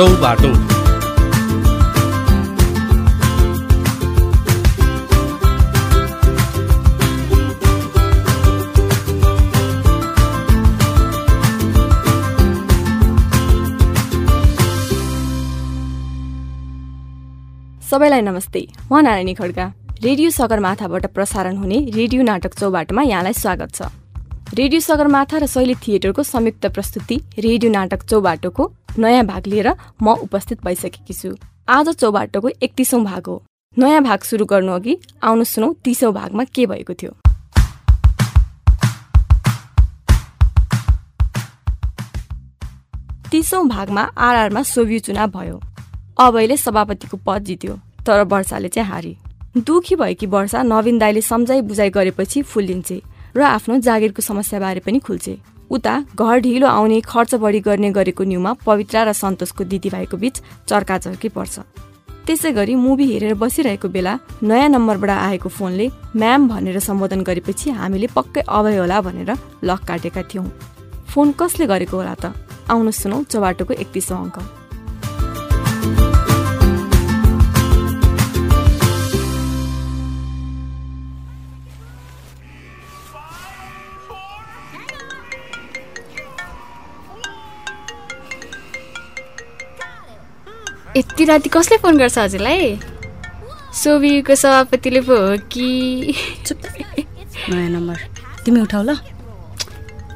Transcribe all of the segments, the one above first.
चौबाटो। सबैलाई नमस्ते। म नारायणी खड्का। रेडियो सगरमाथाबाट प्रसारण हुने रेडियो नाटक चौबाटोमा यहाँलाई स्वागत छ। रेडियो सगरमाथा र शैली थिएटरको संयुक्त प्रस्तुति रेडियो नाटक चौबाटोको नयाँ भाग लिएर म उपस्थित भइसकेकी छु। आज चौबाटोको एकतिसौँ भाग हो। नयाँ भाग सुरु गर्नु अघि आउनु सुनौ तिसौँ भागमा के भएको थियो? तिसौँ भागमा आरआरमा सोभियो चुनाव भयो। अभयले सभापतिको पद जित्यो तर वर्षाले चाहिँ हारी। दुखी भएकी वर्षा नवीन दाईले सम्झाइ बुझाइ गरेपछि फुल्लिन्छे। र आफ्नो जागिरको समस्याबारे पनि खुल्छे उता घर ढिलो आउने खर्च बढी गर्ने गरेको न्युमा पवित्रा र सन्तोषको दिदीभाइको बीच चर्काचर्की पर्छ। त्यसै गरी मुभी हेरेर बसिरहेको बेला नयाँ नम्बरबाट आएको फोनले म्याम भनेर सम्बोधन गरेपछि हामीले पक्कै अभय होला भनेर लक काटेका थियौँ। फोन कसले गरेको होला त? आउनु सुनौ चौबाटोको एकतिसौँ अङ्क। यति राति कसले फोन गर्छ हजुरलाई? सोभिको सभापतिले पो हो कि? नयाँ नम्बर। तिमी उठाउ ल।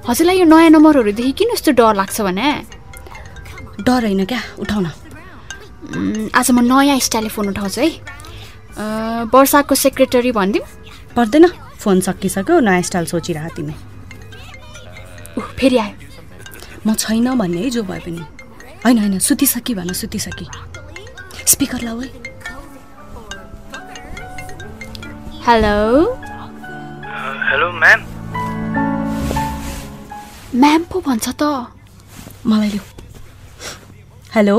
हजुरलाई यो नयाँ नम्बरहरूदेखि किन यस्तो डर लाग्छ भने? डर होइन क्या। उठाउन आज म नयाँ स्टाइलले फोन उठाउँछु है। वर्षाको सेक्रेटरी भनिदिउँ। पर्दैन। फोन सकिसक्यो नयाँ स्टाइल सोचिरह तिमी। फेरि आयो। म छैन भन्ने है जो भए पनि। होइन होइन सुतिसकी भन सुतिसकी। स्पिकर है हेलो हेलो म्याम म्याम पो भन्छ त मलाई लिऊ hello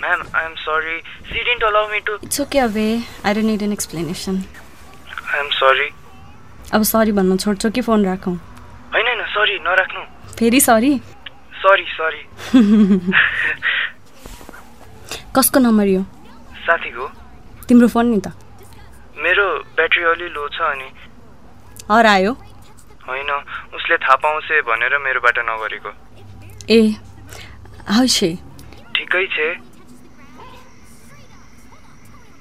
ma'am I am sorry she didn't allow me to it's okay अबे I don't need an explanation I am sorry अब सरी भन्न छोड्छौ कि फोन राखौँ? होइन होइन सरी नराख्नु। फेरि सरी सरी सरी कसको नम्बर यो? साथीको। तिम्रो फोन नि त। मेरो ब्याट्री अलि लो छ अनि। हरायो। होइन उसले थाहा पाउँछ भनेर मेरोबाट नगरेको। ए हौसे ठिकै छ।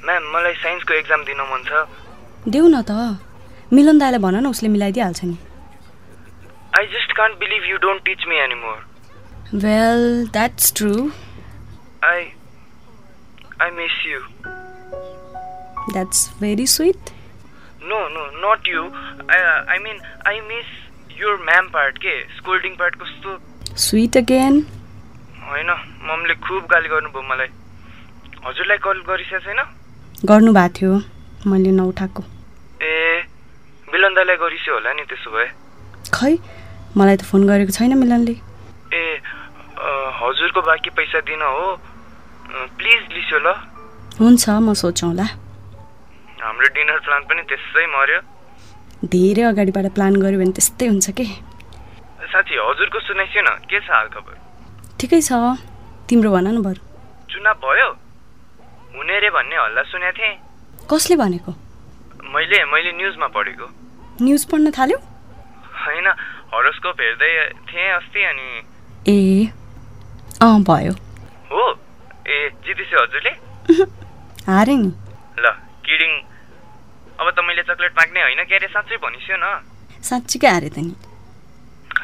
म्याम मलाई साइन्सको एक्जाम दिन मन छ। देऊ न त। मिलन दाईलाई भन न उसले मिलाइदिइहाल्छ नि। I just can't believe you don't teach me anymore Well, that's true. I. I miss you. That's very sweet. No, no, not you. I, I mean, I miss your ma'am part के scolding part कस्तो sweet again होइन ममले खुब गाली गर्नुभयो मलाई हजुरलाई call गरिसकेको छैन गर्नुभएको थियो मैले नउठाएको ए मिलन दाईलाई गरिस्यो होला नि त्यसो भए खै मलाई त फोन गरेको छैन मिलनले ए हजुरको बाँकी पैसा दिन हो प्लिज लिस्यो ल। हुन्छ म सोचौँला हाम्रो डिनर प्लान पनि त्यसै मर्यो। धेरै अगाडिबाट प्लान गऱ्यो भने त्यस्तै हुन्छ कि? साथी हजुरको सुनाइसियो न के छ हाल खबर? ठिकै छ। तिम्रो भन न बरु। चुनाव भयो? हुने रे भन्ने हल्ला सुनेको थिएँ। कसले भनेको? मैले मैले न्युजमा पढेको। न्युज पढ्न थाल्यो? होइन हरोस्कोप हेर्दै थिएँ अस्ति अनि ए अँ भयो। हो। ए जितेछु हजुरले हारे नि ल किडिङ अब त मैले चक्लेट माग्ने होइन के अरे साँच्चै भनिस्यो न साँच्चीकै हारे त नि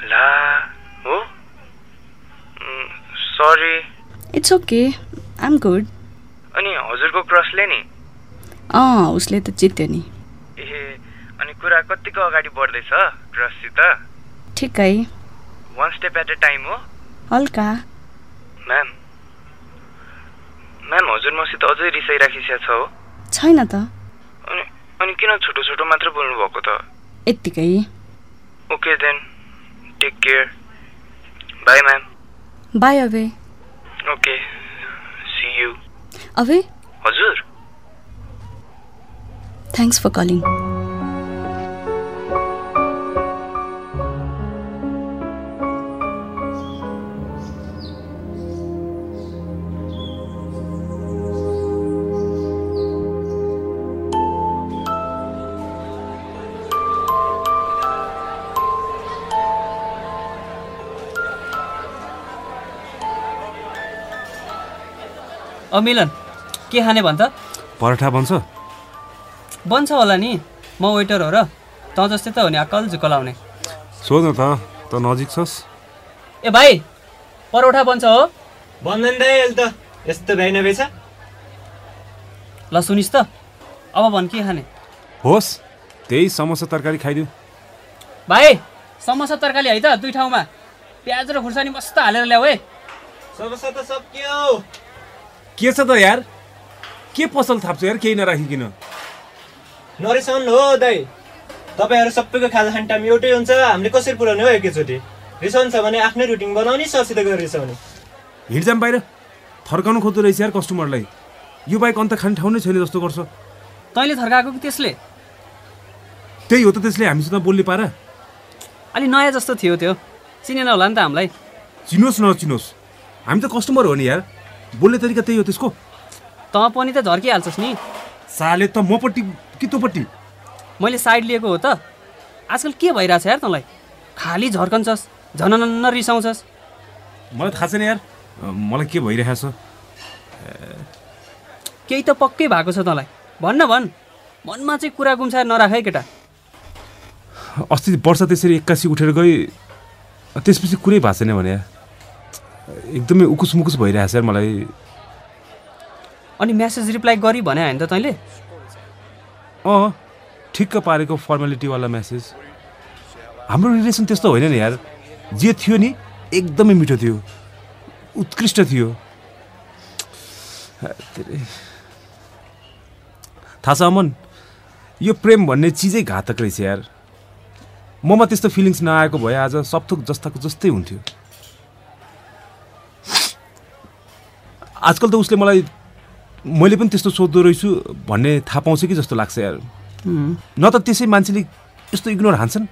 ला हो sorry it's okay I'm good अनि हजुरको क्रसले नि अँ उसले त जित्यो नि ए अनि कुरा कतिको अगाडि बढ्दैछ क्रससित ठिकै one step at a time हो हल्का म्याम म्याम हजुर मसित अझै रिसाइराखिसिया छ हो। छैन त। अनि अनि किन छोटो छोटो मात्र बोल्नु भएको त? यत्तिकै। Okay then take care bye ma'am bye away okay see you away हजुर? थ्याङ्क्स फर कलिङ अब मिलन के खाने भन्छ? पराठा बन्छ। बन्छ होला नि म वेटर हो र तँ जस्तै त हो नि अक्कल झुक्कल आउने सोध न त त नजिक छस्। ए भाइ परोठा बन्छ हो। बन्दैन दाइ अहिले त यस्तो भ्याइ नभएछ ल सुनिस् त अब भन् के खाने। होस् त्यही समोसा तरकारी खाइदिउँ। भाइ समोसा तरकारी है त दुई ठाउँमा। प्याज र खुर्सानी मस्त हालेर ल्याऊ है। समस्या त सक्यो के छ त यार? के पसल थाप्छु यार? केही नराखिकन। नरिसाउनु हो दाइ। तपाईँहरू सबैको खाजा खाने टाइम एउटै हुन्छ। हामीले कसरी पुऱ्याउने हो एकैचोटि? रिसाउनु छ भने आफ्नै रुटिन बनाउने ससित गएर रिसाउने। हिँडजाम बाहिर। थर्काउनु खोज्दो रहेछ यार कस्टमरलाई। यो बाइक अन्त खाने ठाउँ नै छैन जस्तो गर्छ। तैँले थर्काएको कि त्यसले? त्यही हो त त्यसले। हामीसँग बोल्ने पारा। अलि नयाँ जस्तो थियो त्यो। चिनेन होला नि त हामीलाई। चिनोस् नचिनोस्। हामी त कस्टमर हो नि यार। बोल्ने तरिका त्यही हो त्यसको। तँ पनि त झर्किहाल्छस् नि। साले त मपट्टि कि तँपट्टि मैले साइड लिएको हो त। आजकल के भइरहेछ यार तँलाई? खालि झर्कन्छस् झनन्न रिसाउँछस्। मलाई थाहा छैन यार। मलाई के भइरहेछ? केही त पक्कै भएको छ तँलाई। भन्न भन्। मनमा चाहिँ कुरा गुम्साएर नराख है केटा। अस्ति वर्षा त्यसरी एक्कासी उठेर गई। त्यसपछि कुरै भएको छैन भने यार। एकदमै उकुस मुकुस भइरहेछ यार मलाई। अनि म्यासेज रिप्लाई गरी भने होइन त तैँले? अँ ठिक्क पारेको फर्मेलिटीवाला म्यासेज हाम्रो रिलेसन त्यस्तो होइन नि यार। जे थियो नि एकदमै मिठो थियो। उत्कृष्ट थियो। थाहा छ अमन यो प्रेम भन्ने चिजै घातक रहेछ यार। ममा त्यस्तो फिलिङ्स नआएको भए आज सपथोक जस्ताको जस्तै हुन्थ्यो। आजकल त उसले मलाई मैले पनि त्यस्तो सोध्दो रहेछु भन्ने थाहा पाउँछ कि जस्तो लाग्छ यार। न त त्यसै मान्छेले यस्तो इग्नोर हान्छन्।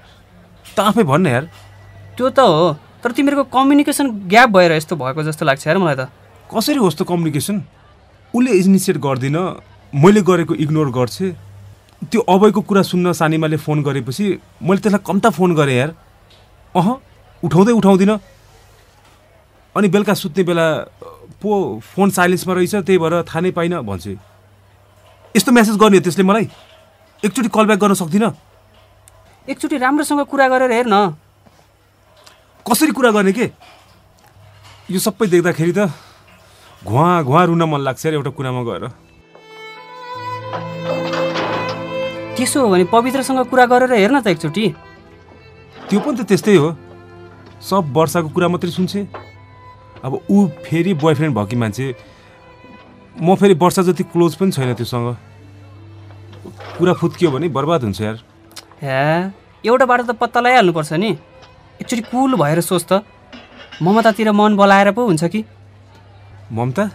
त आफै भन्न यार। त्यो त हो तर तिमीहरूको कम्युनिकेसन ग्याप भएर यस्तो भएको जस्तो लाग्छ यार मलाई त। कसरी होस् त कम्युनिकेसन? उसले इनिसिएट गर्दिनँ मैले गरेको इग्नोर गर्छे। त्यो अभयको कुरा सुन्न सानिमाले फोन गरेपछि मैले त्यसलाई कम्ता फोन गरेँ यार। अह उठाउँदै उठाउँदिनँ। अनि बेलुका सुत्ने बेला पो फोन साइलेन्समा रहेछ त्यही भएर थाहा नै पाइनँ भन्छ। यस्तो म्यासेज गर्ने हो त्यसले मलाई? एकचोटि कल ब्याक गर्न सक्दिनँ? एकचोटि राम्रोसँग कुरा गरेर हेर न कसरी कुरा गर्ने के? यो सबै देख्दाखेरि त घुवा घुवा रुन मन लाग्छ यार एउटा कुरामा गएर। त्यसो हो भने पवित्रसँग कुरा गरेर हेर न त एकचोटि। त्यो पनि त त्यस्तै हो। सब वर्षाको कुरा मात्रै सुन्छे। अब ऊ फेरि बोयफ्रेन्ड भयो कि मान्छे म फेरि वर्षा जति क्लोज पनि छैन त्योसँग। कुरा फुत्कियो भने बर्बाद हुन्छ यार। हे एउटा बाटो त पत्ता लगाइहाल्नुपर्छ नि। एकचोटि कुल भएर सोच त। ममतातिर मन बोलाएर पो हुन्छ कि? ममता?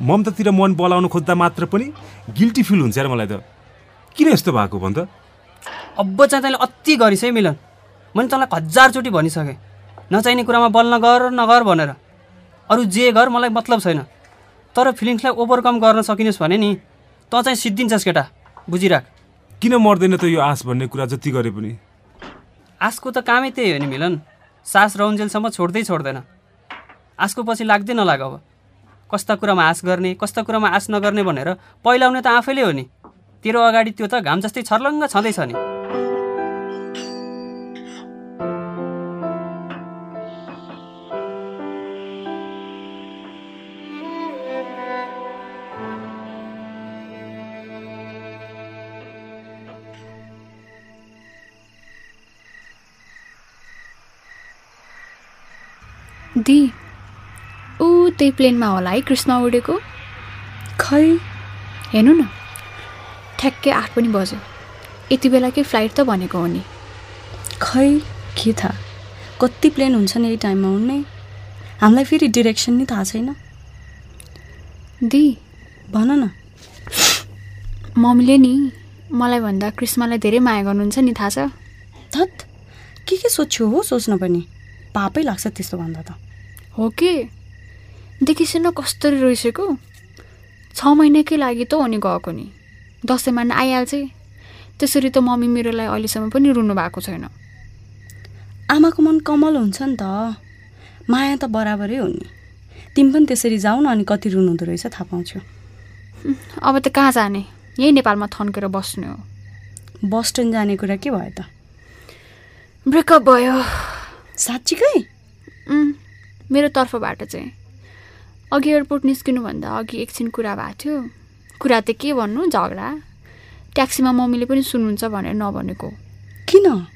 ममतातिर मन बोलाउनु खोज्दा मात्र पनि गिल्टी फिल हुन्छ यार मलाई त। किन यस्तो भएको भन् त? अब चाहिँ तैँले अति गरिस् है मिलन। मैले तँलाई हजारचोटि भनिसकेँ। नचाहिने कुरामा बल नगर नगर भनेर। अरू जे गर मलाई मतलब छैन। तर फिलिङ्सलाई ओभरकम गर्न सकिनुहोस् भने नि तँ चाहिँ सिद्धिन्छस् केटा बुझिराख। किन मर्दैन त यो आश भन्ने कुरा जति गरे पनि? आशको त कामै त्यही हो नि मिलन। सास रौन्जेलसम्म छोड्दै छोड्दैन। आशको पछि लाग्दै नलाग अब। कस्ता कुरामा आश गर्ने कस्ता कुरामा आश नगर्ने भनेर पहिलाउने त आफैले हो नि। तेरो अगाडि त्यो त घाम जस्तै छर्लङ्ग छँदैछ नि। त्यही प्लेनमा होला है क्रिस्मा उडेको? खै? हेर्नु न। ठ्याक्कै आठ पनि बज्यो। यति बेलाकै फ्लाइट त भनेको हो नि? खै? के थाहा? कति प्लेन हुन्छ नि यही टाइममा उड्ने? हामीलाई फेरि डिरेक्सन नि थाहा छैन। दि। भन न। मम्मीले नि मलाई भन्दा क्रिस्मालाई धेरै माया गर्नुहुन्छ नि थाहा छ। धत के के सोध्छु हो सोच्न पनि? पापै लाग्छ त्यस्तो भन्दा त। हो के? देखिसेन कस्तरी रोइसकेको छ महिनाकै लागि त हो नि गएको नि। दसैँमा नि आइहाल्छ। त्यसरी त मम्मी मेरोलाई अहिलेसम्म पनि रुनु भएको छैन। आमाको मन कमल हुन्छ नि त। माया त बराबरै हो नि। तिमी पनि त्यसरी जाऊ न अनि कति रुनुहुँदो रहेछ थाहा पाउँछु। अब त कहाँ जाने? यही नेपालमा थन्केर बस्ने हो। बस स्ट्यान्ड जाने कुरा के भयो त? ब्रेकअप भयो। साँच्चीकै? मेरो तर्फबाट चाहिँ। अघि एयरपोर्ट निस्किनुभन्दा अघि एकछिन कुरा भएको थियो। कुरा त के भन्नु? झगडा? ट्याक्सीमा मम्मीले पनि सुन्नुहुन्छ भनेर नभनेको। किन?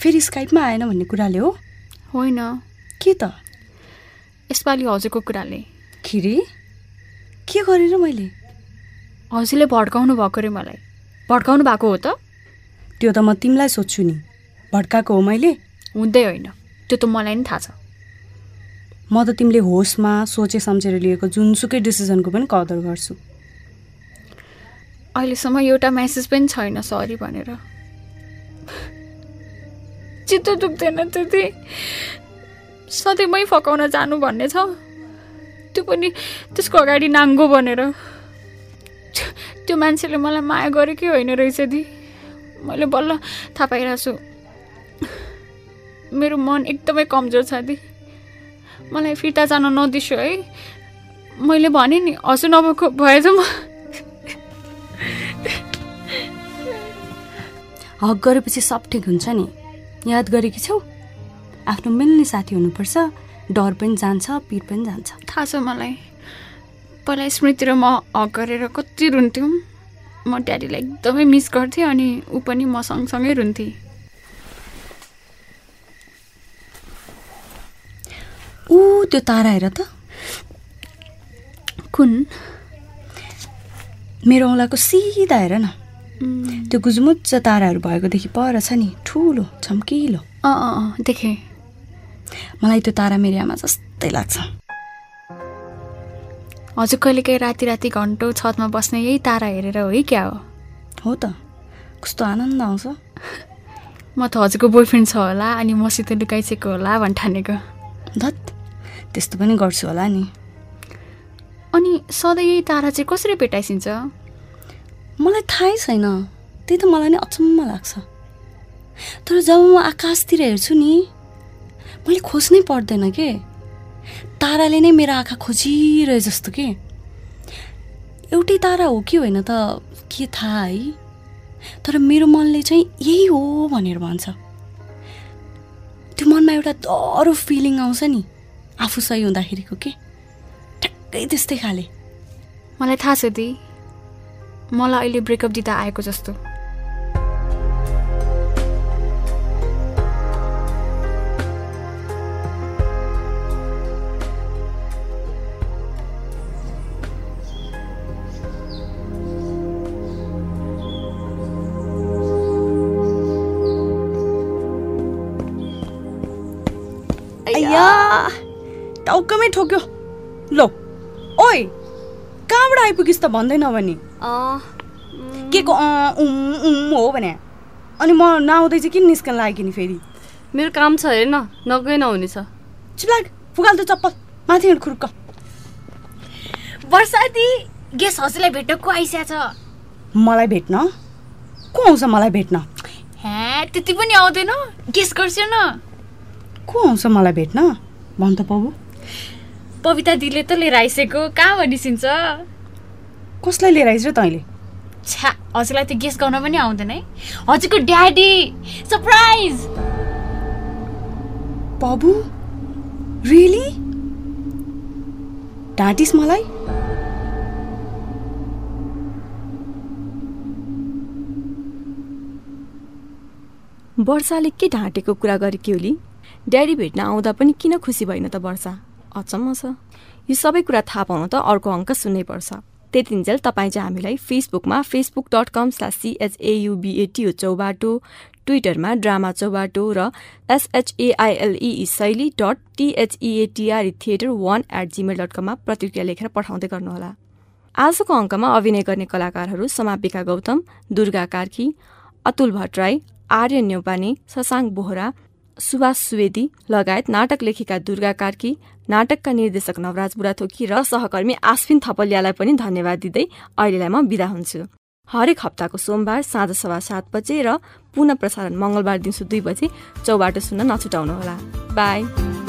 फेरि स्काइपमा आएन भन्ने कुराले हो? होइन। के त? यसपालि हजुरको कुराले। खिरे? के गरेर मैले? हजुरले भड्काउनु भएको रे मलाई। भड्काउनु भएको हो त। त्यो त म तिमीलाई सोध्छु नि। भड्काएको हो मैले? हुँदै होइन। त्यो त मलाई नि थाहा छ। म त तिमीले होसमा सोचे सम्झेर लिएको जुनसुकै डिसिजनको पनि कदर गर्छु। अहिलेसम्म एउटा मेसेज पनि छैन सरी भनेर। चित्त दुख्दैन त्यति। सधैँ मै फकाउन जानु भन्ने छ। त्यो पनि त्यसको अगाडि नाङ्गो भनेर। त्यो मान्छेले मलाई माया गरेकै होइन रहेछ दि। मैले बल्ल थाहा पाइरहेको छु मेरो मन एकदमै कमजोर छ दि। मलाई फिर्ता जान नदिसो है। मैले भने नि हजुर नभएको भए त म हक गरेपछि सब ठिक हुन्छ नि। याद गरेकी छौ? आफ्नो मिल्ने साथी हुनुपर्छ डर पनि जान्छ पिर पनि जान्छ। थाहा छ मलाई। पहिला स्मृति र म हक गरेर कति रुन्थ्यौँ। म ड्याडीलाई एकदमै मिस गर्थेँ अनि ऊ पनि म सँगसँगै रुन्थेँ। ऊ त्यो तारा हेर त। कुन? मेरो औँलाको सिधा हेर न। त्यो गुजमुच्च ताराहरू भएकोदेखि पर छ नि ठुलो चम्किलो अँ अँ अँ देखेँ। मलाई त्यो तारा मेरो आमा जस्तै लाग्छ। हजुर कहिलेकाहीँ राति राति घन्टौ छतमा बस्ने यही तारा हेरेर हो है क्या हो? हो त। कस्तो आनन्द आउँछ। म त हजुरको बोयफ्रेन्ड छ होला अनि मसित लुकाइसकेको होला भन् ठानेको धत। त्यस्तो पनि गर्छु होला नि। अनि सधैँ यही तारा चाहिँ कसरी भेटाइसिन्छ? मलाई थाहै छैन। त्यही त मलाई नै अचम्म लाग्छ। तर जब म आकाशतिर हेर्छु नि मैले खोज्नै पर्दैन के? ताराले नै मेरो आँखा खोजिरहे जस्तो के? एउटै तारा हो कि होइन त के थाहा है? तर मेरो मनले चाहिँ यही हो भनेर भन्छ। त्यो मनमा एउटा डह्रो फिलिङ आउँछ नि। आफू सही हुँदाखेरिको के? ठ्याक्कै त्यस्तै खाले। मलाई थाहा छ दि। मलाई अहिले ब्रेकअप दिँदा आएको जस्तो। अय्या। टाउकमै ठोक्यो। लो ओइ कहाँबाट आइपुगिस् त भन्दैन भने के को उम् उम् हो भने? अनि म नआउँदै चाहिँ किन निस्कन लाग्यो नि फेरि? मेरो काम छ हेर न नगए नहुने छ। चिलाग फुगाल त चप्पल। माथि हिँड खुर्क। वर्षादी गेस हजुरलाई भेट्न को आइस्या छ? मलाई भेट्न? को आउँछ मलाई भेट्न? हे त्यति पनि आउँदैन। गेस गर्छु न। को आउँछ मलाई भेट्न? भन् त बाबु। पविता दिदीले त लिएर आइसकेको कहाँ भनिसिन्छ? कसलाई लिएर र तैँले छ्या हजुरलाई त गेस गर्न पनि आउँदैन है। हजुरको ड्याडी सरप्राइज बाबु? रियली ढाँटिस् मलाई। वर्षाले के ढाँटेको कुरा गरेकी होली ड्याडी भेट्न आउँदा पनि किन खुसी भएन त वर्षा? अचम्म छ। यो सबै कुरा थाहा पाउन त अर्को अङ्क सुन्नै पर्छ। त्यतिन्जेल तपाईँ चाहिँ हामीलाई फेसबुकमा Facebook dot com slash सिएचएयुबिएटिओ Chaubato ट्विटरमा ड्रामा चौबाटो र एसएचएआइएलई शैली dot THEATR theatre one at Gmail dot कममा प्रतिक्रिया लेखेर पठाउँदै गर्नुहोला। आजको अङ्कमा अभिनय गर्ने कलाकारहरू समापिका गौतम दुर्गा कार्की अतुल भट्टराई आर्य न्यौपाने शशाङ्क बोहरा सुभाष सुवेदी लगायत नाटक लेखिका दुर्गा कार्की नाटकका निर्देशक नवराज बुढाथोकी र सहकर्मी आश्विन थपलियालाई पनि धन्यवाद दिँदै अहिलेलाई म बिदा हुन्छु। हरेक हप्ताको सोमबार साँझ सभा सात बजे र पुनः प्रसारण मङ्गलबार दिउँसो दुई बजे चौबाटो सुन्न नछुटाउनुहोला। बाई।